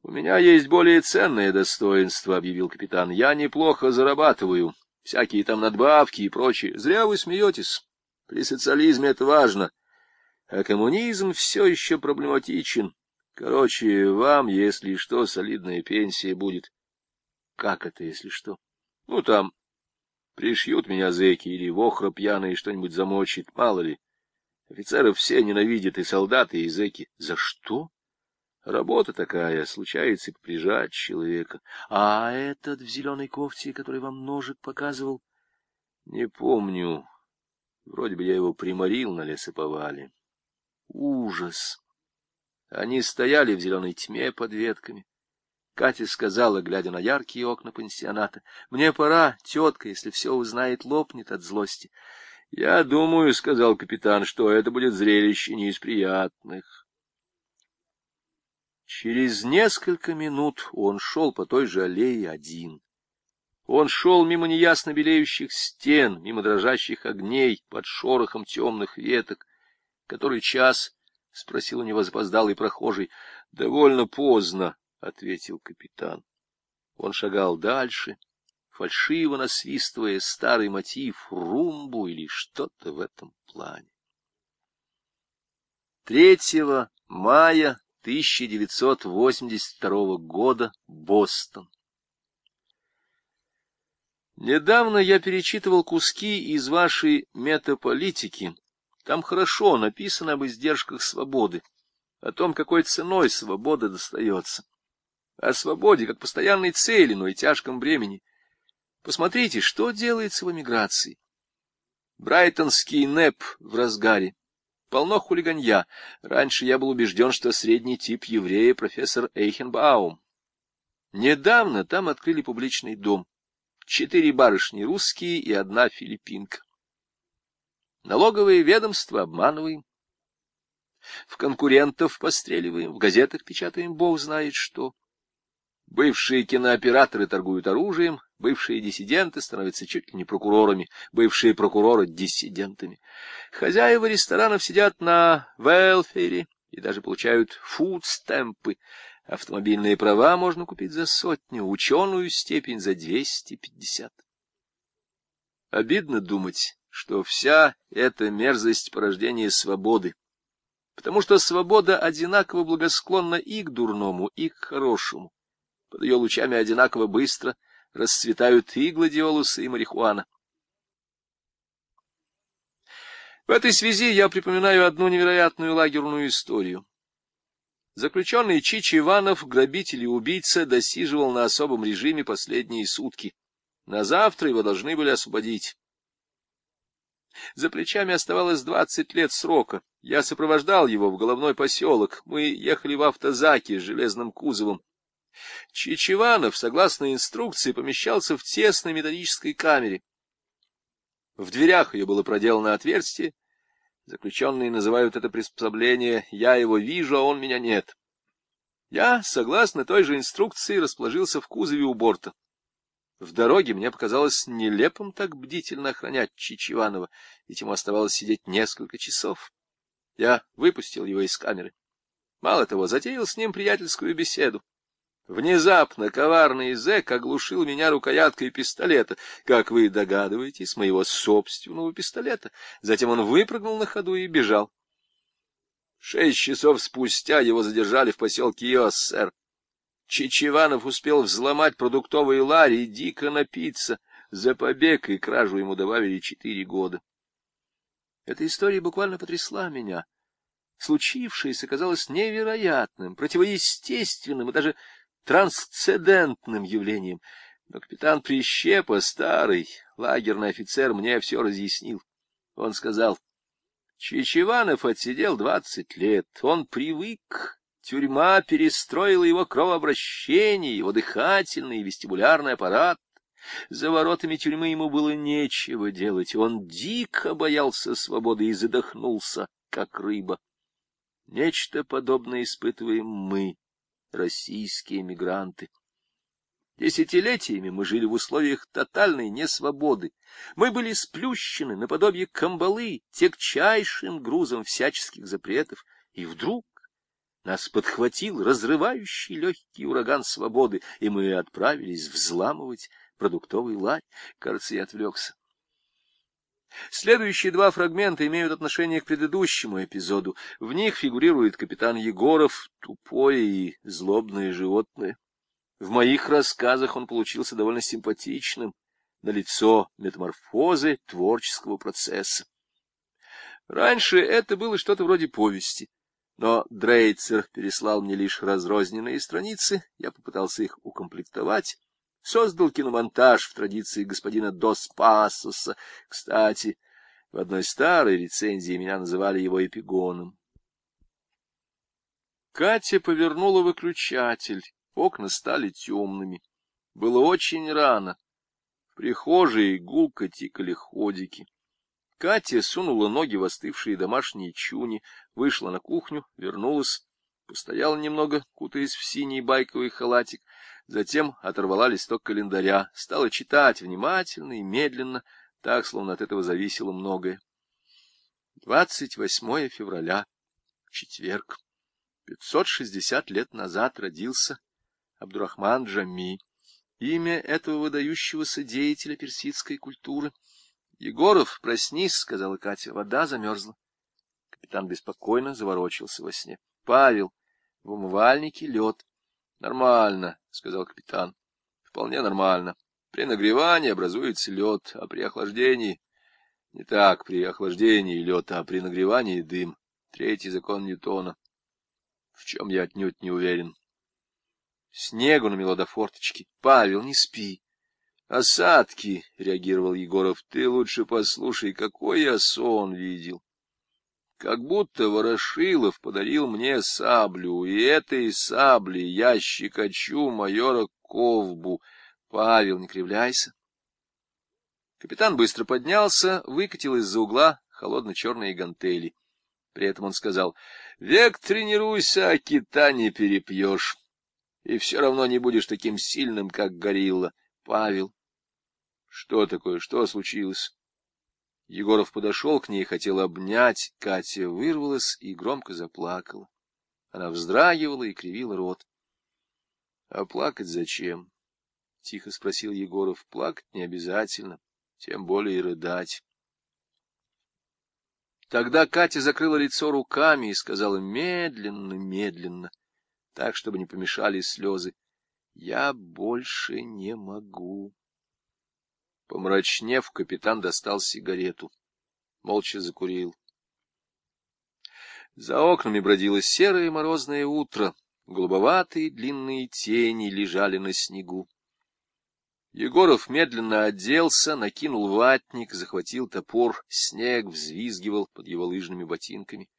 — У меня есть более ценное достоинство, — объявил капитан. — Я неплохо зарабатываю. Всякие там надбавки и прочее. Зря вы смеетесь. При социализме это важно. А коммунизм все еще проблематичен. Короче, вам, если что, солидная пенсия будет. — Как это, если что? — Ну, там пришьют меня зэки или вохра пьяные что-нибудь замочит, мало ли. Офицеров все ненавидят, и солдаты, и зэки. За что? Работа такая, случается прижать человека. А этот в зеленой кофте, который вам ножик показывал? Не помню. Вроде бы я его приморил на лесоповале. Ужас! Они стояли в зеленой тьме под ветками. Катя сказала, глядя на яркие окна пансионата, — Мне пора, тетка, если все узнает, лопнет от злости. — Я думаю, — сказал капитан, — что это будет зрелище не из приятных. Через несколько минут он шел по той же аллее один. Он шел мимо неясно белеющих стен, мимо дрожащих огней, под шорохом темных веток. Который час? — спросил у него запоздалый прохожий. — Довольно поздно, — ответил капитан. Он шагал дальше, фальшиво насвистывая старый мотив румбу или что-то в этом плане. 3 мая 1982 года, Бостон. Недавно я перечитывал куски из вашей метаполитики. Там хорошо написано об издержках свободы, о том, какой ценой свобода достается, о свободе как постоянной цели, но и тяжком бремени. Посмотрите, что делается в эмиграции. Брайтонский НЭП в разгаре. Полно хулиганья. Раньше я был убежден, что средний тип еврея — профессор Эйхенбаум. Недавно там открыли публичный дом. Четыре барышни русские и одна филиппинка. Налоговые ведомства обманываем. В конкурентов постреливаем, в газетах печатаем бог знает что. Бывшие кинооператоры торгуют оружием, бывшие диссиденты становятся чуть ли не прокурорами, бывшие прокуроры — диссидентами. Хозяева ресторанов сидят на велфере и даже получают фудстемпы. Автомобильные права можно купить за сотню, ученую степень за двести пятьдесят. Обидно думать, что вся эта мерзость порождения свободы, потому что свобода одинаково благосклонна и к дурному, и к хорошему. Под ее лучами одинаково быстро расцветают и гладиолусы, и марихуана. В этой связи я припоминаю одну невероятную лагерную историю. Заключенный Чич Иванов, грабитель и убийца, досиживал на особом режиме последние сутки. На завтра его должны были освободить. За плечами оставалось двадцать лет срока. Я сопровождал его в головной поселок. Мы ехали в автозаке с железным кузовом. Чичеванов, согласно инструкции, помещался в тесной металлической камере. В дверях ее было проделано отверстие. Заключенные называют это приспособление «я его вижу, а он меня нет». Я, согласно той же инструкции, расположился в кузове у борта. В дороге мне показалось нелепым так бдительно охранять Чичеванова, ведь ему оставалось сидеть несколько часов. Я выпустил его из камеры. Мало того, затеял с ним приятельскую беседу. Внезапно коварный зэк оглушил меня рукояткой пистолета, как вы догадываетесь, моего собственного пистолета. Затем он выпрыгнул на ходу и бежал. Шесть часов спустя его задержали в поселке Иоссер. Чичеванов успел взломать продуктовый ларь и дико напиться. За побег и кражу ему добавили четыре года. Эта история буквально потрясла меня. Случившееся казалось невероятным, противоестественным и даже трансцендентным явлением. Но капитан Прищепа, старый лагерный офицер, мне все разъяснил. Он сказал, Чичеванов отсидел двадцать лет, он привык, тюрьма перестроила его кровообращение, его дыхательный и вестибулярный аппарат. За воротами тюрьмы ему было нечего делать, он дико боялся свободы и задохнулся, как рыба. Нечто подобное испытываем мы, российские мигранты. Десятилетиями мы жили в условиях тотальной несвободы. Мы были сплющены наподобие камбалы тягчайшим грузом всяческих запретов. И вдруг Нас подхватил разрывающий легкий ураган свободы, и мы отправились взламывать продуктовый ларь. Кажется, я отвлекся. Следующие два фрагмента имеют отношение к предыдущему эпизоду. В них фигурирует капитан Егоров, тупое и злобное животное. В моих рассказах он получился довольно симпатичным, на лицо метаморфозы творческого процесса. Раньше это было что-то вроде повести, но Дрейцер переслал мне лишь разрозненные страницы, я попытался их укомплектовать, создал киномонтаж в традиции господина Дос Пассоса. Кстати, в одной старой рецензии меня называли его эпигоном. Катя повернула выключатель, окна стали темными. Было очень рано. В прихожей гулко тикали ходики. Катя сунула ноги в остывшие домашние чуни, вышла на кухню, вернулась, постояла немного, кутаясь в синий байковый халатик, затем оторвала листок календаря, стала читать внимательно и медленно, так, словно от этого зависело многое. 28 февраля, четверг. 560 лет назад родился Абдурахман Джами. Имя этого выдающегося деятеля персидской культуры — Егоров, проснись, — сказала Катя, — вода замерзла. Капитан беспокойно заворочился во сне. — Павел, в умывальнике лед. — Нормально, — сказал капитан. — Вполне нормально. При нагревании образуется лед, а при охлаждении... Не так при охлаждении лед, а при нагревании дым. Третий закон Ньютона. В чем я отнюдь не уверен. Снегу намело до форточки. Павел, не спи. «Осадки!» — реагировал Егоров. «Ты лучше послушай, какой я сон видел!» Как будто Ворошилов подарил мне саблю, и этой сабли я щекочу майора Ковбу. Павел, не кривляйся. Капитан быстро поднялся, выкатил из-за угла холодно-черные гантели. При этом он сказал, — Век тренируйся, а кита не перепьешь. И все равно не будешь таким сильным, как горилла. Павел, что такое? Что случилось? Егоров подошел к ней, хотел обнять. Катя вырвалась и громко заплакала. Она вздрагивала и кривила рот. — А плакать зачем? — тихо спросил Егоров. — Плакать не обязательно, тем более и рыдать. Тогда Катя закрыла лицо руками и сказала медленно, медленно, так, чтобы не помешали слезы. — Я больше не могу. Помрачнев, капитан достал сигарету. Молча закурил. За окнами бродило серое морозное утро. Голубоватые длинные тени лежали на снегу. Егоров медленно оделся, накинул ватник, захватил топор, снег взвизгивал под его лыжными ботинками.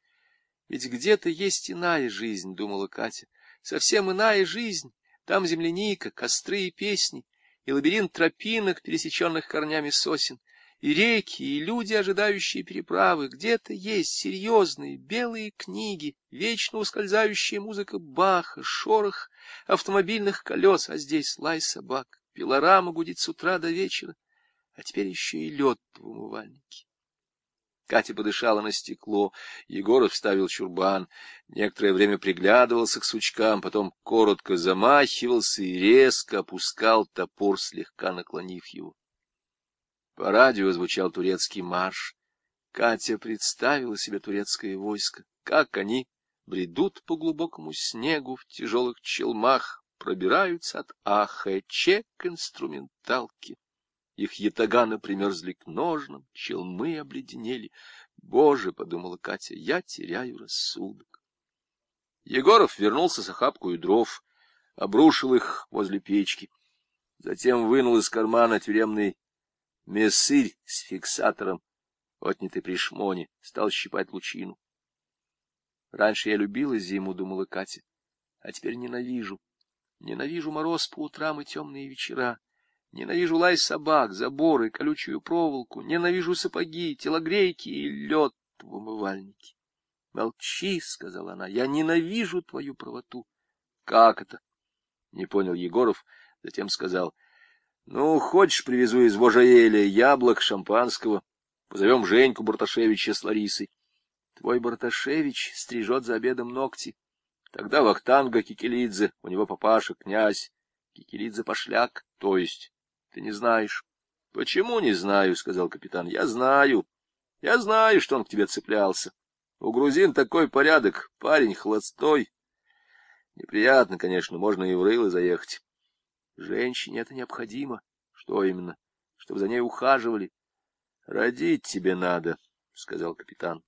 Ведь где-то есть иная жизнь, — думала Катя, — совсем иная жизнь. Там земляника, костры и песни и лабиринт тропинок, пересеченных корнями сосен, и реки, и люди, ожидающие переправы. Где-то есть серьезные белые книги, вечно ускользающая музыка Баха, шорох автомобильных колес, а здесь лай собак, пилорама гудит с утра до вечера, а теперь еще и лед в умывальнике. Катя подышала на стекло, Егоров вставил чурбан, некоторое время приглядывался к сучкам, потом коротко замахивался и резко опускал топор, слегка наклонив его. По радио звучал турецкий марш. Катя представила себе турецкое войско, как они бредут по глубокому снегу в тяжелых челмах, пробираются от АХЧ к инструменталке. Их ятаганы примерзли к ножнам, челмы обледенели. Боже, — подумала Катя, — я теряю рассудок. Егоров вернулся с охапкой дров, обрушил их возле печки. Затем вынул из кармана тюремный месырь с фиксатором, отнятый при шмоне, стал щипать лучину. Раньше я любила зиму, — думала Катя, — а теперь ненавижу. Ненавижу мороз по утрам и темные вечера. Ненавижу лай собак, заборы, колючую проволоку, ненавижу сапоги, телогрейки и лед в умывальнике. — Молчи, — сказала она, — я ненавижу твою правоту. — Как это? — не понял Егоров, затем сказал. — Ну, хочешь, привезу из Вожаэля яблок, шампанского. Позовем Женьку Барташевича с Ларисой. Твой Барташевич стрижет за обедом ногти. Тогда Вахтанга Кикелидзе, у него папаша, князь. Кикелидзе пошляк, то есть. Ты не знаешь. — Почему не знаю, — сказал капитан. — Я знаю. Я знаю, что он к тебе цеплялся. У грузин такой порядок, парень холостой. Неприятно, конечно, можно и в рыло заехать. Женщине это необходимо. Что именно? Чтобы за ней ухаживали. — Родить тебе надо, — сказал капитан.